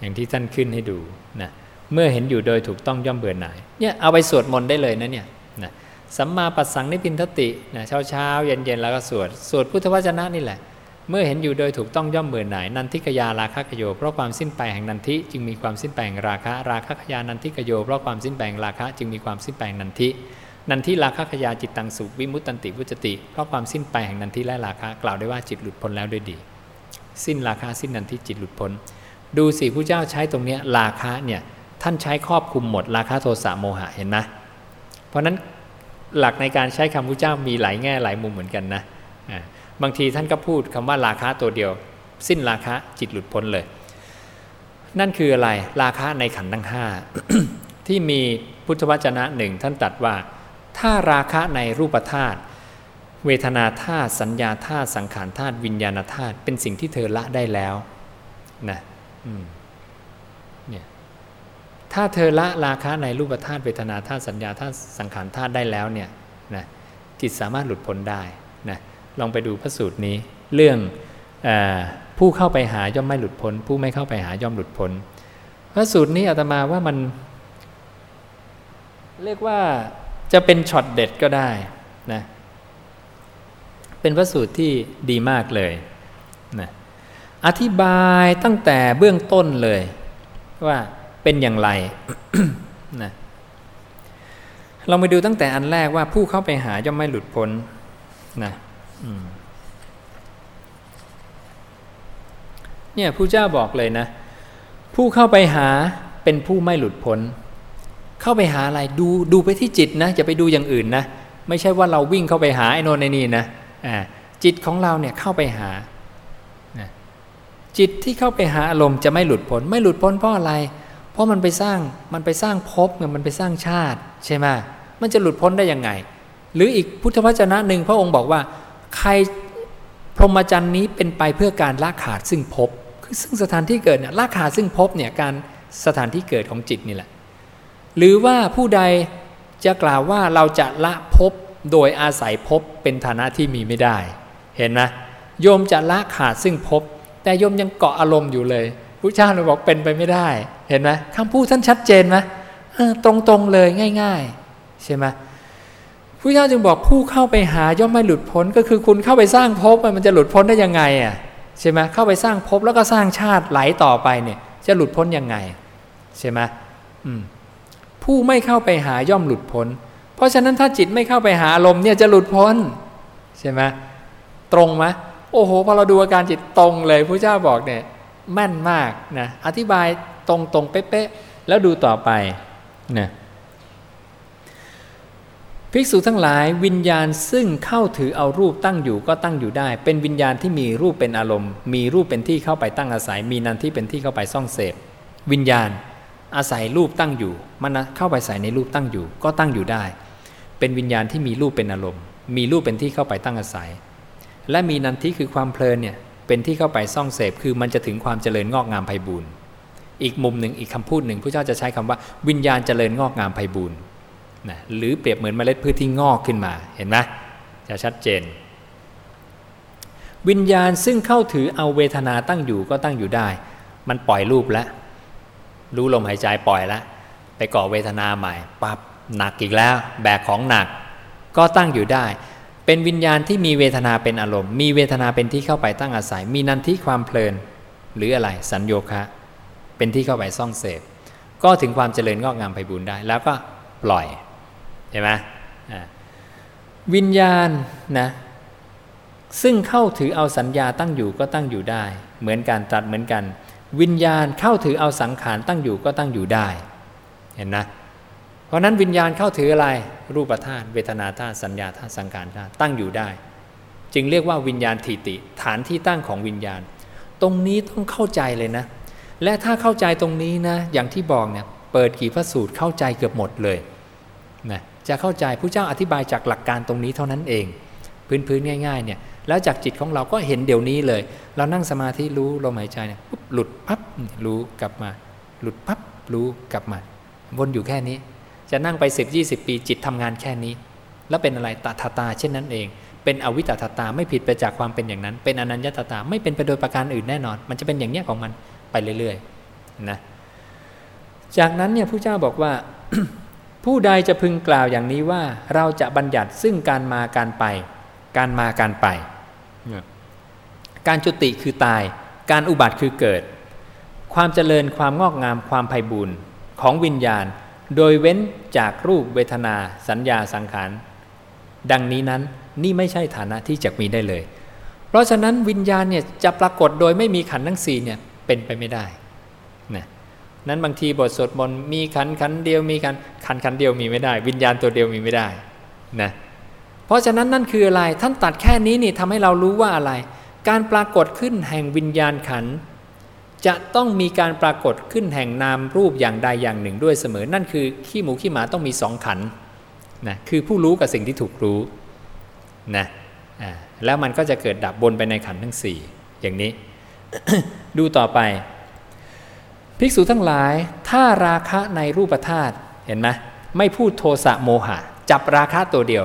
อย่างที่ท่านขึ้นให้ดูนะเมื่อเห็นอยู่โดยถูกต้องย่อมเบื่อหน่ายเนี่ยเอาไปสวดมนต์ได้เลยนะเนี่ยนะสัมมาปัสสังนิพินทตินะเช้าเช้าเย็นเย็นแล้วก็สวดสวดพุทธวจนะนี่แหละ เมื่อเห็นอยู่โดยถูกต้องย่อมเบื่อหน่ายนันทิกยาราคะกโย เพราะความสิ้นไปแห่งนันทิจึงมีความสิ้นไปแห่งราคะราคะขยานันทิกโยเพราะความสิ้นไปแห่งราคะจึงมีความสิ้นไปแห่งนันทินันทิราคะขยาจิตตังสุวิมุตตันติวุจติเพราะความสิ้นไปแห่งนันทิและราคะกล่าวได้ว่าจิตหลุดพ้นแล้วด้วยดี สิ้นราคะสิ้นนันทิจิตหลุดพ้น ดูสิผู้เจ้าใช้ตรงนี้ราคะเนี่ยท่านใช้ครอบคุมหมดราคะโทสะโมหะเห็นไหมเพราะนั้นหลักในการใช้คำพุทธเจ้ามีหลายแง่หลายมุมเหมือนกันนะบางทีท่านก็พูดคำว่าราคะตัวเดียว สิ้นราคะจิตหลุดพ้นเลย นั่นคืออะไรราคะในขันธ์ทั้งห้าที่มีพุทธวจนะหนึ่งท่านตัดว่า ถ้าราคะในรูปธาตุเวทนาธาตุสัญญาธาตุสังขารธาตุวิญญาณธาตุเป็นสิ่งที่เธอละได้แล้วนะ เนี่ยถ้าเธอละราคะในรูปธาตุเวทนาธาตุสัญญาธาตุสังขารธาตุได้แล้วเนี่ยนะจิตสามารถหลุดพ้นได้นะลองไปดูพระสูตรนี้เรื่องอผู้เข้าไปหาย่อมไม่หลุดพ้น ผู้ไม่เข้าไปหาย่อมหลุดพ้น พระสูตรนี้อาตมาว่ามัน เรียกว่าจะเป็นช็อตเด็ดก็ได้นะเป็นพระสูตรที่ดีมากเลยนะ อธิบายตั้งแต่เบื้องต้นเลย ว่าเป็นอย่างไรนะเราไปดูตั้งแต่อันแรกว่าผู้เข้าไปหาย่อมไม่หลุดพ้นนะเนี่ยผู้เจ้าบอกเลยนะ ผู้เข้าไปหาเป็นผู้ไม่หลุดพ้น เข้าไปหาอะไรดูดูไปที่จิตนะอย่าไปดูอย่างอื่นนะ ไม่ใช่ว่าเราวิ่งเข้าไปหาไอ้นนไอ้นี่นะจิตของเราเนี่ยเข้าไปหา จิตที่เข้าไปหาอารมณ์จะไม่หลุดพ้นไม่หลุดพ้นเพราะอะไร เพราะมันไปสร้างมันไปสร้างภพเงินมันไปสร้างชาติใช่ไหมมันจะหลุดพ้นได้ยังไง หรืออีกพุทธวจนะหนึ่งพระองค์บอกว่า ใครพรหมจรรย์นี้เป็นไปเพื่อการละขาดซึ่งภพคือซึ่งสถานที่เกิดเนี่ยละขาดซึ่งภพเนี่ยการสถานที่เกิดของจิตนี่แหละ หรือว่าผู้ใดจะกล่าวว่าเราจะละภพโดยอาศัยภพเป็นฐานะที่มีไม่ได้ เห็นไหมโยมจะละขาดซึ่งภพ แต่โยมยังเกาะอารมณ์อยู่เลยพระเจ้าเราบอกเป็นไปไม่ได้ เห็นไหมคำพูดท่านชัดเจนไหมตรงๆเลยง่าย ๆ ใช่ไหมพระเจ้าจึงบอกผู้เข้าไปหาย่อมไม่หลุดพ้นก็คือคุณเข้าไปสร้างภพมันจะหลุดพ้นได้ยังไงอะใช่ไหมเข้าไปสร้างภพแล้วก็สร้างชาติไหลต่อไปเนี่ย จะหลุดพ้นยังไง ใช่ไหมผู้ไม่เข้าไปหาย่อมหลุดพ้น เพราะฉะนั้นถ้าจิตไม่เข้าไปหาอารมณ์เนี่ยจะหลุดพ้น ใช่ไหมตรงไหม โอ้โหพอเราดูอาการจิตตรงเลยพระเจ้าบอกเนี่ยแม่นมากนะอธิบายตรงตรงเป๊ะๆแล้วดูต่อไปนะภิกษุทั้งหลายวิญญาณซึ่งเข้าถือเอารูปตั้งอยู่ก็ตั้งอยู่ได้ เป็นวิญญาณที่มีรูปเป็นอารมณ์ มีรูปเป็นที่เข้าไปตั้งอาศัย มีนันที่เป็นที่เข้าไปซ่องเสพ วิญญาณอาศัยรูปตั้งอยู่ มันเข้าไปใส่ในรูปตั้งอยู่ ก็ตั้งอยู่ได้ เป็นวิญญาณที่มีรูปเป็นอารมณ์ มีรูปเป็นที่เข้าไปตั้งอาศัย และมีนันทิคือความเพลินเนี่ยเป็นที่เข้าไปซ่องเสพคือมันจะถึงความเจริญงอกงามไพบูรณ์อีกมุมหนึ่งอีกคำพูดหนึ่งพระเจ้าจะใช้คำว่าวิญญาณเจริญงอกงามไพบูรณ์นะหรือเปรียบเหมือนเมล็ดพืชที่งอกขึ้นมาเห็นไหมจะชัดเจน วิญญาณซึ่งเข้าถือเอาเวทนาตั้งอยู่ก็ตั้งอยู่ได้ มันปล่อยรูปแล้วรู้ลมหายใจปล่อยแล้วไปก่อเวทนาใหม่ปับหนักอีกแล้ว แบกของหนัก ก็ตั้งอยู่ได้ เป็นวิญญาณที่มีเวทนาเป็นอารมณ์ มีเวทนาเป็นที่เข้าไปตั้งอาศัย มีนันทิความเพลิน หรืออะไรสัญโยคะ เป็นที่เข้าไปซ่องเสพ ก็ถึงความเจริญงอกงามไพบูรณ์ได้ แล้วก็ปล่อยใช่ไหมวิญญาณนะซึ่งเข้าถือเอาสัญญาตั้งอยู่ก็ตั้งอยู่ได้ เหมือนการตัดเหมือนกัน วิญญาณเข้าถือเอาสังขารตั้งอยู่ก็ตั้งอยู่ได้ เห็นนะ เพราะนั้นวิญญาณเข้าถืออะไรรูปธาตุเวทนาธาตุสัญญาธาตุสังขารธาตุตั้งอยู่ได้ จึงเรียกว่าวิญญาณทิติ ฐานที่ตั้งของวิญญาณ ตรงนี้ต้องเข้าใจเลยนะ และถ้าเข้าใจตรงนี้นะ อย่างที่บอกเนี่ยเปิดกี่พระสูตรเข้าใจเกือบหมดเลยนะจะเข้าใจผู้เจ้าอธิบายจากหลักการตรงนี้เท่านั้นเอง พื้นๆง่าย ๆ เนี่ยแล้วจากจิตของเราก็เห็นเดี๋ยวนี้เลย เรานั่งสมาธิรู้ลมหายใจเนี่ยปุ๊บหลุดปั๊บรู้กลับมา หลุดปั๊บรู้กลับมา วนอยู่แค่นี้ จะนั่งไปสิบยี่สิบปีจิตทำงานแค่นี้ แล้วเป็นอะไรตถาตา เช่นนั้นเอง เป็นอวิตตตาไม่ผิดไปจากความเป็นอย่างนั้น เป็นอนัญญตตาไม่เป็นไปโดยประการอื่นแน่นอน มันจะเป็นอย่างเนี้ยของมันไปเรื่อยๆนะจากนั้นเนี่ยผู้เจ้าบอกว่า ผู้ใดจะพึงกล่าวอย่างนี้ว่าเราจะบัญญัติซึ่งการมาการไป การมาการไป การจุติคือตาย การอุบัติคือเกิด ความเจริญความงอกงามความไพ่บุญของวิญญาณ โดยเว้นจากรูปเวทนาสัญญาสังขาร ดังนี้นั้นนี่ไม่ใช่ฐานะที่จะมีได้เลย เพราะฉะนั้นวิญญาณเนี่ยจะปรากฏโดยไม่มีขันทั้งสี่เนี่ยเป็นไปไม่ได้นะนั้นบางทีบทสวดมนต์มีขันขันเดียวมีขันขันขันเดียวมีไม่ได้ วิญญาณตัวเดียวมีไม่ได้นะเพราะฉะนั้นนั่นคืออะไรท่านตัดแค่นี้นี่ทำให้เรารู้ว่าอะไร การปรากฏขึ้นแห่งวิญญาณขัน จะต้องมีการปรากฏขึ้นแห่งนามรูปอย่างใดอย่างหนึ่งด้วยเสมอ นั่นคือขี้หมูขี้หมาต้องมีสองขันนะคือผู้รู้กับสิ่งที่ถูกรู้นะแล้วมันก็จะเกิดดับบนไปในขันทั้งสี่อย่างนี้ ดูต่อไป ภิกษุทั้งหลาย ถ้าราคะในรูปธาตุเห็นไหมไม่พูดโทสะโมหะ จับราคะตัวเดียว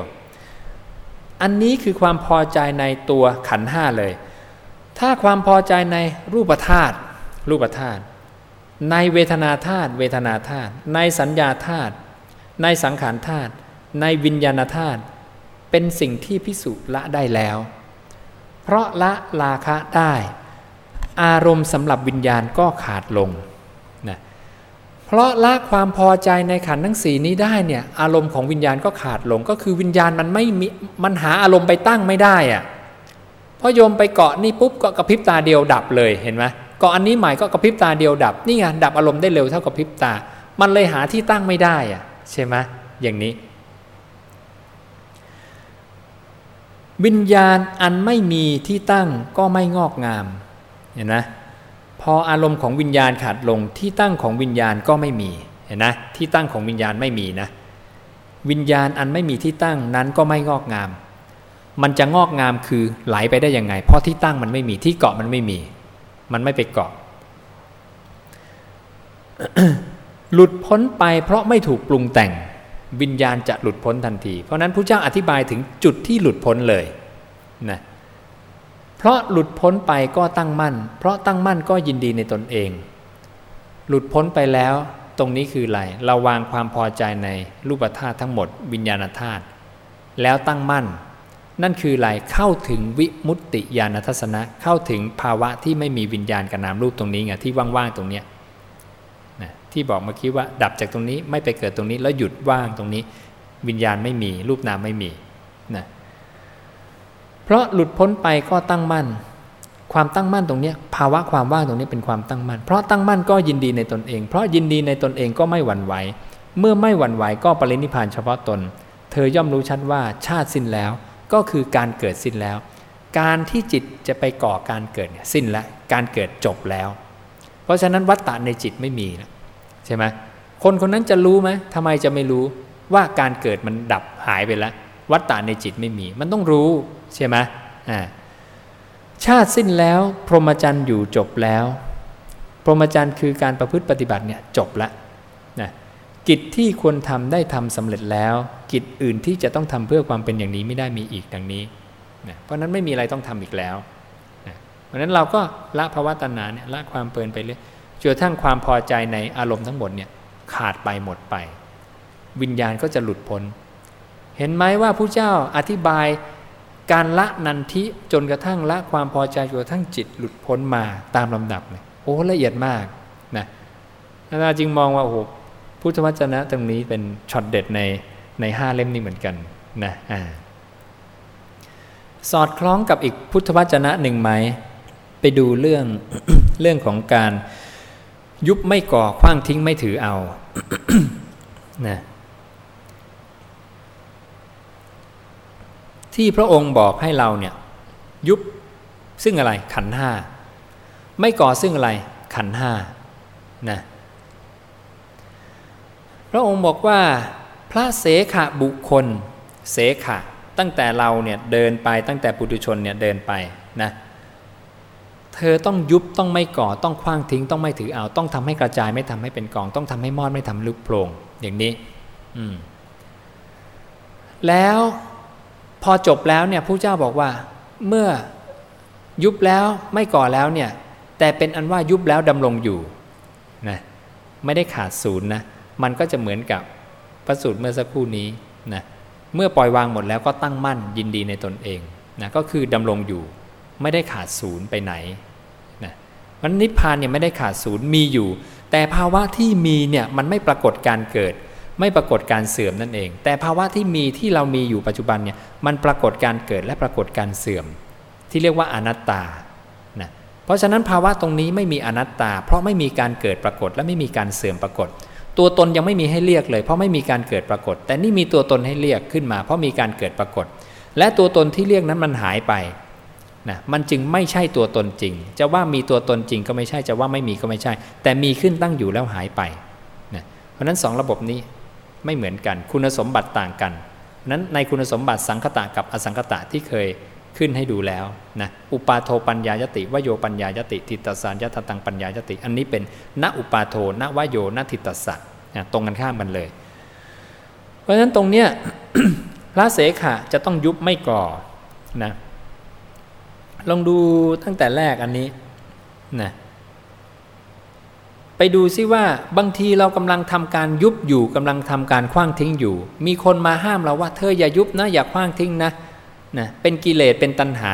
อันนี้คือความพอใจในตัวขันห้าเลย ถ้าความพอใจในรูปธาตุ รูปธาตุในเวทนาธาตุเวทนาธาตุในสัญญาธาตุในสังขารธาตุในวิญญาณธาตุเป็นสิ่งที่พิสุละได้แล้ว เพราะละราคะได้ อารมณ์สำหรับวิญญาณก็ขาดลงนะเพราะละความพอใจในขันทั้งสีนี้ได้เนี่ยอารมณ์ของวิญญาณก็ขาดลงก็คือวิญญาณมันไม่มีมันหาอารมณ์ไปตั้งไม่ได้อะพอโยมไปเกาะนี่ปุ๊บก็กระพริบตาเดียวดับเลยเห็นไหม กาะอันนี้ใหม่ก็กระพริบตาเดียวดับนี่ไงดับอารมณ์ได้เร็วเท่ากับพริบตา มันเลยหาที่ตั้งไม่ได้อะใช่ไหมอย่างนี้ วิญญาณอันไม่มีที่ตั้งก็ไม่งอกงามเห็นไหมพออารมณ์ของวิญญาณขาดลงที่ตั้งของวิญญาณก็ไม่มีเห็นไหมที่ตั้งของวิญญาณไม่มีนะ วิญญาณอันไม่มีที่ตั้งนั้นก็ไม่งอกงาม มันจะงอกงามคือไหลไปได้ยังไง เพราะที่ตั้งมันไม่มีที่เกาะมันไม่มี มันไม่ไปเกาะหลุดพ้นไปเพราะไม่ถูกปรุงแต่งวิญญาณจะหลุดพ้นทันที เพราะนั้นพระเจ้าอธิบายถึงจุดที่หลุดพ้นเลยนะเพราะหลุดพ้นไปก็ตั้งมั่น เพราะตั้งมั่นก็ยินดีในตนเอง หลุดพ้นไปแล้ว ตรงนี้คืออะไรเราวางความพอใจในรูปธาตุทั้งหมด วิญญาณธาตุแล้วตั้งมั่น นั่นคืออะไรเข้าถึงวิมุตติญาณทัศนะเข้าถึงภาวะที่ไม่มีวิญญาณกับนามรูปตรงนี้ไงที่ว่างๆตรงเนี้ยที่บอกเมื่อกี้ว่าดับจากตรงนี้ไม่ไปเกิดตรงนี้แล้วหยุดว่างตรงนี้ วิญญาณไม่มี รูปนามไม่มีนะเพราะหลุดพ้นไปก็ตั้งมั่น ความตั้งมั่นตรงนี้ภาวะความว่างตรงนี้เป็นความตั้งมั่น เพราะตั้งมั่นก็ยินดีในตนเอง เพราะยินดีในตนเองก็ไม่หวั่นไหวเมื่อไม่หวั่นไหวก็ปรินิพานเฉพาะตน เธอย่อมรู้ชัดว่าชาติสิ้นแล้ว ก็คือการเกิดสิ้นแล้ว การที่จิตจะไปก่อการเกิดเนี่ยสิ้นแล้วการเกิดจบแล้ว เพราะฉะนั้นวัตตะในจิตไม่มีแล้วใช่ไหมคนคนนั้นจะรู้ไหมทำไมจะไม่รู้ว่าการเกิดมันดับหายไปแล้ว วัฏฏะในจิตไม่มี มันต้องรู้ใช่ไหมอ่าชาติสิ้นแล้ว พรหมจรรย์อยู่จบแล้ว พรหมจรรย์คือการประพฤติปฏิบัติเนี่ยจบละนะ กิจที่ควรทำได้ทำสำเร็จแล้ว กิจอื่นที่จะต้องทำเพื่อความเป็นอย่างนี้ไม่ได้มีอีกดังนี้นะเพราะนั้นไม่มีอะไรต้องทำอีกแล้วนะเพราะนั้นเราก็ละภาวะตัณหาเนี่ยละความเพลินไปเรื่อยจนทั้งความพอใจในอารมณ์ทั้งหมดเนี่ยขาดไปหมดไป วิญญาณก็จะหลุดพ้น เห็นไหมว่าผู้เจ้าอธิบายการละนันทิจนกระทั่งละความพอใจจนกระทั่งจิตหลุดพ้นมาตามลำดับเลยโอ้ละเอียดมากนะนาจึงมองว่าโอ้ พุทธวจนะตรงนี้เป็นช็อตเด็ดในในห้าเล่มนี้เหมือนกันนะอ่าสอดคล้องกับอีกพุทธวจนะหนึ่งไหม ไปดูเรื่องเรื่องของการยุบไม่ก่อคว้างทิ้งไม่ถือเอานะที่พระองค์บอกให้เราเนี่ย ยุบซึ่งอะไรขันห้า ไม่ก่อซึ่งอะไรขันห้านะ ระองค์บอกว่าพระเสขะบุคคลเสขะตั้งแต่เราเนี่ยเดินไปตั้งแต่ปุถุชนเนี่ยเดินไปนะเธอต้องยุบต้องไม่ก่อต้องคว้างทิ้งต้องไม่ถือเอา ต้องทำให้กระจายไม่ทำให้เป็นกอง ต้องทำให้มอดไม่ทำลุกโพลงอย่างนี้ อืมแล้วพอจบแล้วเนี่ยผู้เจ้าบอกว่า เมื่อยุบแล้วไม่ก่อแล้วเนี่ย แต่เป็นอันว่ายุบแล้วดำรงอยู่นะไม่ได้ขาดศูนย์นะ มันก็จะเหมือนกับพระสูตรเมื่อสักครู่นี้นะเมื่อปล่อยวางหมดแล้วก็ตั้งมั่นยินดีในตนเองนะก็คือดำรงอยู่ไม่ได้ขาดศูนย์ไปไหนนะมันนิพพานเนี่ยไม่ได้ขาดศูนย์มีอยู่ แต่ภาวะที่มีเนี่ยมันไม่ปรากฏการเกิด ไม่ปรากฏการเสื่อมนั่นเอง แต่ภาวะที่มีที่เรามีอยู่ปัจจุบันเนี่ยมันปรากฏการเกิดและปรากฏการเสื่อม ที่เรียกว่าอนัตตานะเพราะฉะนั้นภาวะตรงนี้ไม่มีอนัตตา เพราะไม่มีการเกิดปรากฏและไม่มีการเสื่อมปรากฏ ตัวตนยังไม่มีให้เรียกเลย เพราะไม่มีการเกิดปรากฏ แต่นี่มีตัวตนให้เรียกขึ้นมา เพราะมีการเกิดปรากฏ และตัวตนที่เรียกนั้นมันหายไปนะมันจึงไม่ใช่ตัวตนจริง จะว่ามีตัวตนจริงก็ไม่ใช่จะว่าไม่มีก็ไม่ใช่ แต่มีขึ้นตั้งอยู่แล้วหายไปนะเพราะนั้นสองระบบนี้ไม่เหมือนกันคุณสมบัติต่างกันนั้นในคุณสมบัติสังคตะกับอสังคตะที่เคย ขึ้นให้ดูแล้วนะอุปาโทปัญญายติวโยปัญญายติทิตสารยตตังปัญญายติ อันนี้เป็นณอุปาโทณวโยณทิตสันะตรงกันข้ามกันเลย เพราะฉะนั้นตรงเนี้ยพระเสขะจะต้องยุบไม่ก่อนะลองดูตั้งแต่แรกอันนี้นะไปดูซิว่าบางทีเรากำลังทำการยุบอยู่กำลังทำการคว้างทิ้งอยู่ มีคนมาห้ามเราว่าเธออย่ายุบนะอย่าคว้างทิ้งนะ นะเป็นกิเลสเป็นตัณหา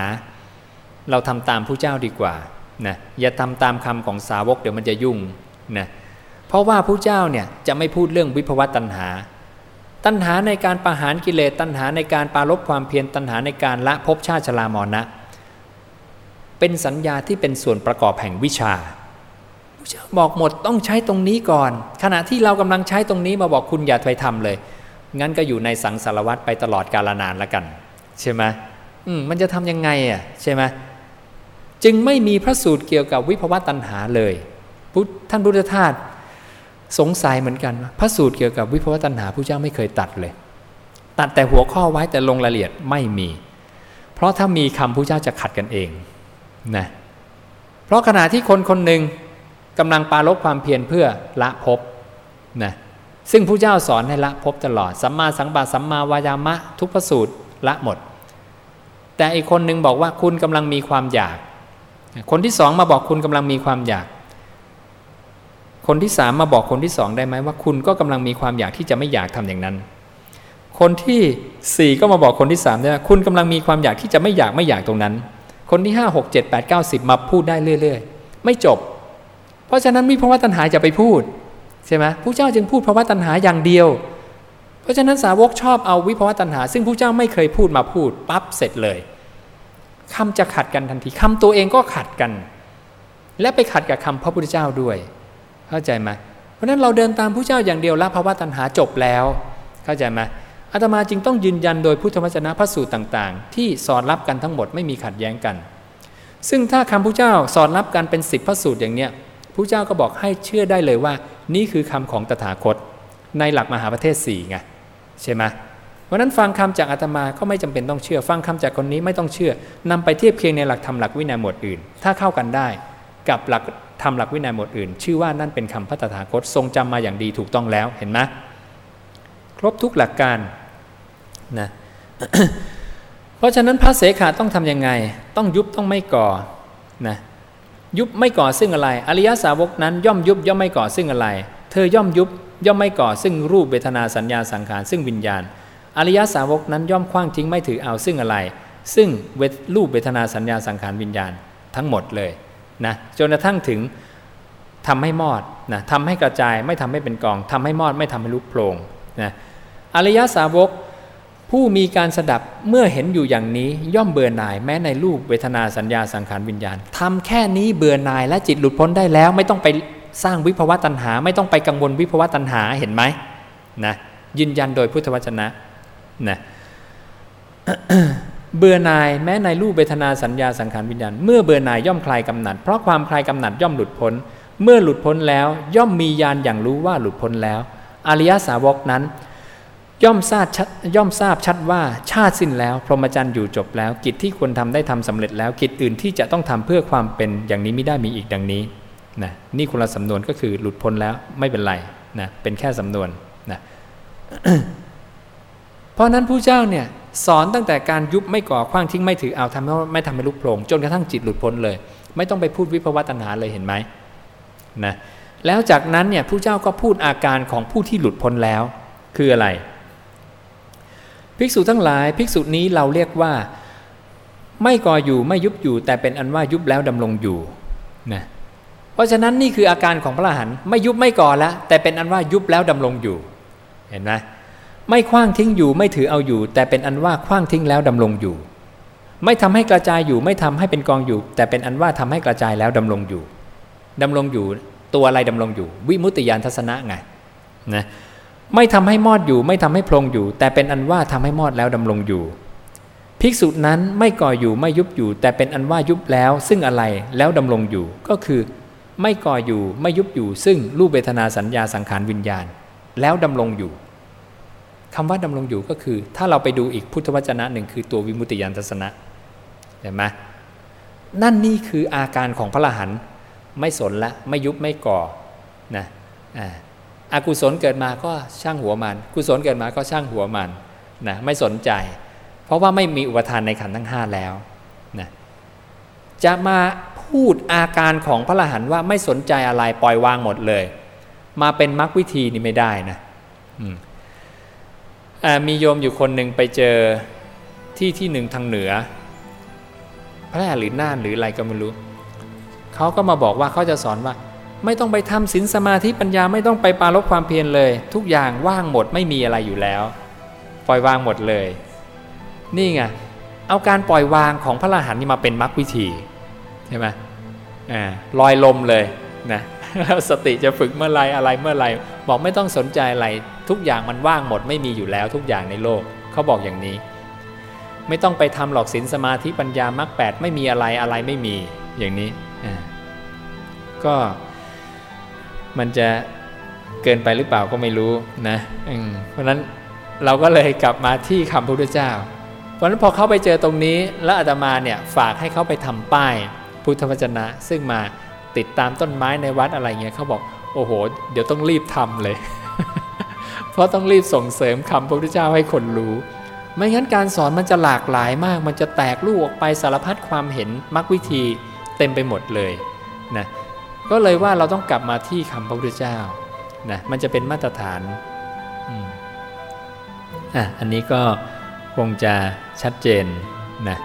เราทำตามผู้เจ้าดีกว่านะอย่าทำตามคำของสาวกเดี๋ยวมันจะยุ่งนะเพราะว่าผู้เจ้าเนี่ยจะไม่พูดเรื่องวิภวตัณหา ตัณหาในการประหารกิเลสตัณหาในการปาลบความเพียรตัณหาในการละภพชาติชรามรณะ เป็นสัญญาที่เป็นส่วนประกอบแห่งวิชาผู้เจ้าบอกหมดต้องใช้ตรงนี้ก่อน ขณะที่เรากำลังใช้ตรงนี้มาบอกคุณอย่าไปทำเลยงั้นก็อยู่ในสังสารวัตรไปตลอดกาลนานละกัน ใช่ไหมมมันจะทำยังไงอะใช่ไหมจึงไม่มีพระสูตรเกี่ยวกับวิภวตัณหาเลยท่านพุทธทาสสงสัยเหมือนกันพระสูตรเกี่ยวกับวิภวตัณหาผู้เจ้าไม่เคยตัดเลย ตัดแต่หัวข้อไว้แต่ลงรายละเอียดไม่มี เพราะถ้ามีคำผู้เจ้าจะขัดกันเองนะเพราะขณะที่คนคนหนึ่งกำลังปาลบความเพียรเพื่อละภพนะซึ่งผู้เจ้าสอนให้ละภพตลอดสัมมาสังบาสัมมาวายามะทุกพระสูตร ละหมด แต่อีกคนหนึ่งบอกว่าคุณกำลังมีความอยาก คนที่สองมาบอกคุณกำลังมีความอยาก คนที่สามมาบอกคนที่สองได้ไหมว่า คุณก็กำลังมีความอยากที่จะไม่อยากทำอย่างนั้น คนที่สี่ก็มาบอกคนที่สามได้ว่าคุณกำลังมีความอยากที่จะไม่อยากไม่อยากตรงนั้น คนที่ห้าหกเจ็ดแปดเก้าสิบมาพูดได้เรื่อย ๆ ไม่จบ เพราะฉะนั้นมีภาวะตัณหาจะไปพูดใช่ไหมผู้เจ้าจึงพูดภาวะตัณหาอย่างเดียว เพราะฉะนั้นสาวกชอบเอาวิภาวะตัณหา ซึ่งผู้เจ้าไม่เคยพูดมาพูดปั๊บเสร็จเลยคำจะขัดกันทันทีคำตัวเองก็ขัดกัน และไปขัดกับคำพระพุทธเจ้าด้วย เข้าใจไหมเพราะฉะนั้นเราเดินตามผู้เจ้าอย่างเดียวละภาวะตัณหาจบแล้ว เข้าใจไหมอาตมาจึงต้องยืนยันโดยพุทธวจนะพระสูตรต่างๆ ที่สอนรับกันทั้งหมดไม่มีขัดแย้งกัน ซึ่งถ้าคำพระเจ้าสอนรับกันเป็นสิบพระสูตรอย่างเนี้ยพระเจ้าก็บอกให้เชื่อได้เลยว่า นี่คือคำของตถาคต ในหลักมหาประเทศสี่ไง ใช่ไหมเพราะนั้นฟังคำจากอาตมาก็ไม่จำเป็นต้องเชื่อ ฟังคำจากคนนี้ไม่ต้องเชื่อนำไปเทียบเคียงในหลักธรรมหลักวินัยหมวดอื่น ถ้าเข้ากันได้กับหลักธรรมหลักวินัยหมวดอื่น ชื่อว่านั่นเป็นคำพระตถาคตทรงจำมาอย่างดีถูกต้องแล้วเห็นไหมครบทุกหลักการนะเพราะฉะนั้นพระเสขาต้องทํำยังไง ต้องยุบต้องไม่ก่อนะยุบไม่ก่อซึ่งอะไร อริยสาวกนั้นย่อมยุบย่อมไม่ก่อซึ่งอะไร เธอย่อมยุบย่อมไม่ก่อซึ่งรูปเวทนาสัญญาสังขารซึ่งวิญญาณ อริยสาวกนั้นย่อมคว้างทิ้งไม่ถือเอาซึ่งอะไร ซึ่งเวทรูปเวทนาสัญญาสังขารวิญญาณทั้งหมดเลยนะจนกระทั่งถึงทำให้มอดนะทำให้กระจายไม่ทำให้เป็นกองทำให้มอดไม่ทำให้ลุกโผล่นะอริยสาวกผู้มีการสดับเมื่อเห็นอยู่อย่างนี้ย่อมเบื่อหน่ายแม้ในรูปเวทนาสัญญาสังขารวิญญาณทำแค่นี้เบื่อหน่ายและจิตหลุดพ้นได้แล้วไม่ต้องไป สร้างวิภวะตัณหา ไม่ต้องไปกังวลวิภวะตัณหาเห็นไหมนะยืนยันโดยพุทธวจนะนะเบื่อหน่ายแม้ในรูปเวทนาสัญญาสังขารวิญญาณ เมื่อเบื่อหน่ายย่อมคลายกำหนัด เพราะความคลายกำหนัดย่อมหลุดพ้น เมื่อหลุดพ้นแล้วย่อมมีญาณอย่างรู้ว่าหลุดพ้นแล้ว อริยสาวกนั้น ย่อมทราบชัดย่อมทราบชัดว่าชาติสิ้นแล้ว พรหมจรรย์อยู่จบแล้ว กิจที่ควรทำได้ทำสำเร็จแล้ว กิจอื่นที่จะต้องทำเพื่อความเป็นอย่างนี้ไม่ได้มีอีกดังนี้ นะนี่คนละสำนวนก็คือหลุดพ้นแล้วไม่เป็นไรนะเป็นแค่สำนวนนะเพราะนั้นผู้เจ้าเนี่ยสอนตั้งแต่การยุบไม่ก่อคว้างทิ้งไม่ถือเอาทำให้ไม่ทำให้ลุกโผล่จนกระทั่งจิตหลุดพ้นเลย ไม่ต้องไปพูดวิภวตัณหาเลยเห็นไหมนะแล้วจากนั้นเนี่ยผู้เจ้าก็พูดอาการของผู้ที่หลุดพ้นแล้ว คืออะไร ภิกษุทั้งหลาย ภิกษุนี้เราเรียกว่า ไม่ก่ออยู่ไม่ยุบอยู่ แต่เป็นอันว่ายุบแล้วดำรงอยู่นะ เพราะฉะนั้นนี่คืออาการของพระอรหันต์ไม่ยุบไม่ก่อแล้วแต่เป็นอันว่ายุบแล้วดำรงอยู่ เห็นไหมไม่คว้างทิ้งอยู่ไม่ถือเอาอยู่ แต่เป็นอันว่าคว้างทิ้งแล้วดำรงอยู่ ไม่ทำให้กระจายอยู่ไม่ทำให้เป็นกองอยู่ แต่เป็นอันว่าทำให้กระจายแล้วดำรงอยู่ดำรงอยู่ตัวอะไรดำรงอยู่ วิมุตติยานทัศนะไงนะไม่ทำให้มอดอยู่ ไม่ทำให้พลงอยู่ แต่เป็นอันว่าทำให้มอดแล้วดำรงอยู่ ภิกษุนั้นไม่ก่ออยู่ไม่ยุบอยู่ แต่เป็นอันว่ายุบแล้ว ซึ่งอะไรแล้วดำรงอยู่ก็คือ ไม่ก่ออยู่ไม่ยุบอยู่ ซึ่งรูปเวทนาสัญญาสังขารวิญญาณ แล้วดำรงอยู่คำว่าดำรงอยู่ก็คือ ถ้าเราไปดูอีกพุทธวจนะหนึ่งคือตัววิมุตติยานทัศนะเห็นไหมนั่นนี่คืออาการของพระอรหันต์ไม่สนละไม่ยุบไม่ก่อนะอากุศลเกิดมาก็ช่างหัวมัน กุศลเกิดมาก็ช่างหัวมันนะไม่สนใจ เพราะว่าไม่มีอุปทานในขันทั้งห้าแล้วนะจะมา พูดอาการของพระอรหันต์ว่าไม่สนใจอะไรปล่อยวางหมดเลย มาเป็นมรรควิธีนี่ไม่ได้นะมีโยมอยู่คนหนึ่งไปเจอที่ที่หนึ่งทางเหนือแพร่หรือน่านหรืออะไรก็ไม่รู้เขาก็มาบอกว่าเขาจะสอนว่า ไม่ต้องไปทำศีลสมาธิปัญญาไม่ต้องไปปาลบความเพียรเลย ทุกอย่างว่างหมดไม่มีอะไรอยู่แล้ว ปล่อยวางหมดเลย นี่ไงเอาการปล่อยวางของพระอรหันต์นี่มาเป็นมรรควิธี ใช่ไหมอ่าลอยลมเลยนะแล้วสติจะฝึกเมื่อไรอะไรเมื่อไรบอกไม่ต้องสนใจอะไรทุกอย่างมันว่างหมดไม่มีอยู่แล้วทุกอย่างในโลกเขาบอกอย่างนี้ ไม่ต้องไปทำหลอกศีลสมาธิปัญญามรรคแปดไม่มีอะไรอะไรไม่มีอย่างนี้ก็มันจะเกินไปหรือเปล่าก็ไม่รู้นะเพราะนั้นเราก็เลยกลับมาที่คำพระพุทธเจ้า เพราะนั้นพอเขาไปเจอตรงนี้ แล้วอาตมาเนี่ยฝากให้เขาไปทำป้าย พุทธวจนะ ซึ่งมาติดตามต้นไม้ในวัดอะไรเงี้ยเขาบอกโอ้โห เดี๋ยวต้องรีบทำเลย เพราะต้องรีบส่งเสริมคำพระพุทธเจ้าให้คนรู้ ไม่งั้นการสอนมันจะหลากหลายมาก มันจะแตกลูกออกไปสารพัดความเห็นมรรควิธีเต็มไปหมดเลยนะก็เลยว่าเราต้องกลับมาที่คำพระพุทธเจ้านะมันจะเป็นมาตรฐานอะอันนี้ก็คงจะชัดเจนนะ